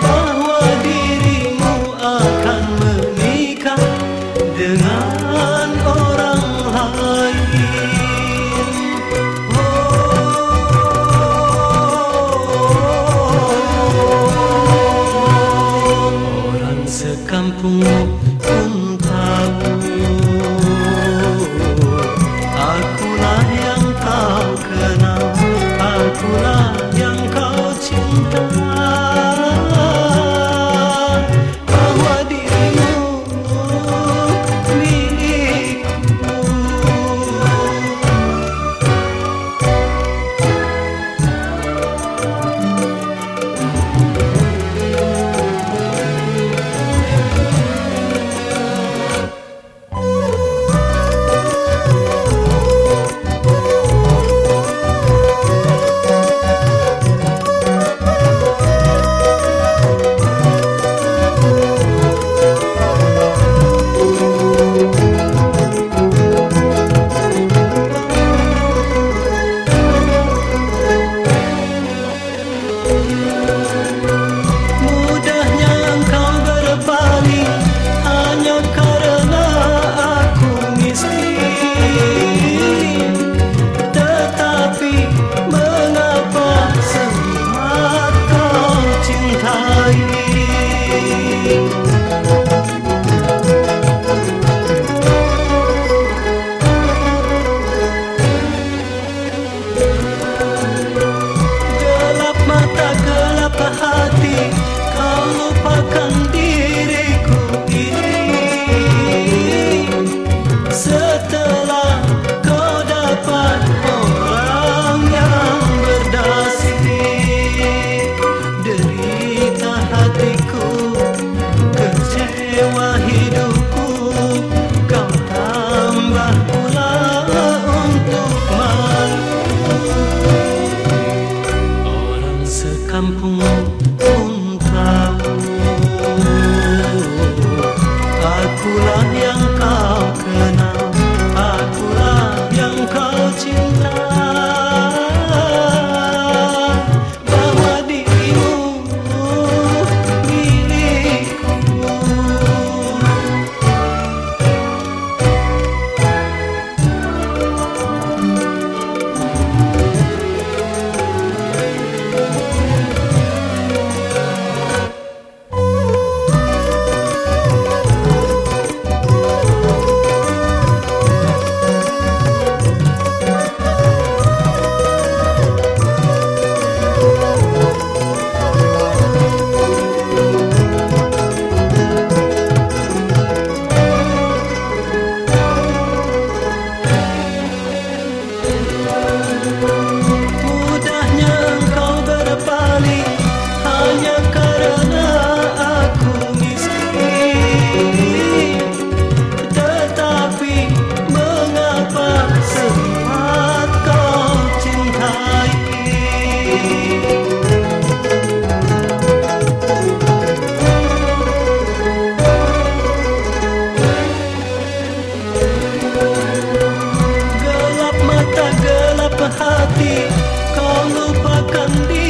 Bahwa dirimu akan menikah dengan orang lain. Orang Kampung pun tahu tak gelap hati Kau lupakan dia.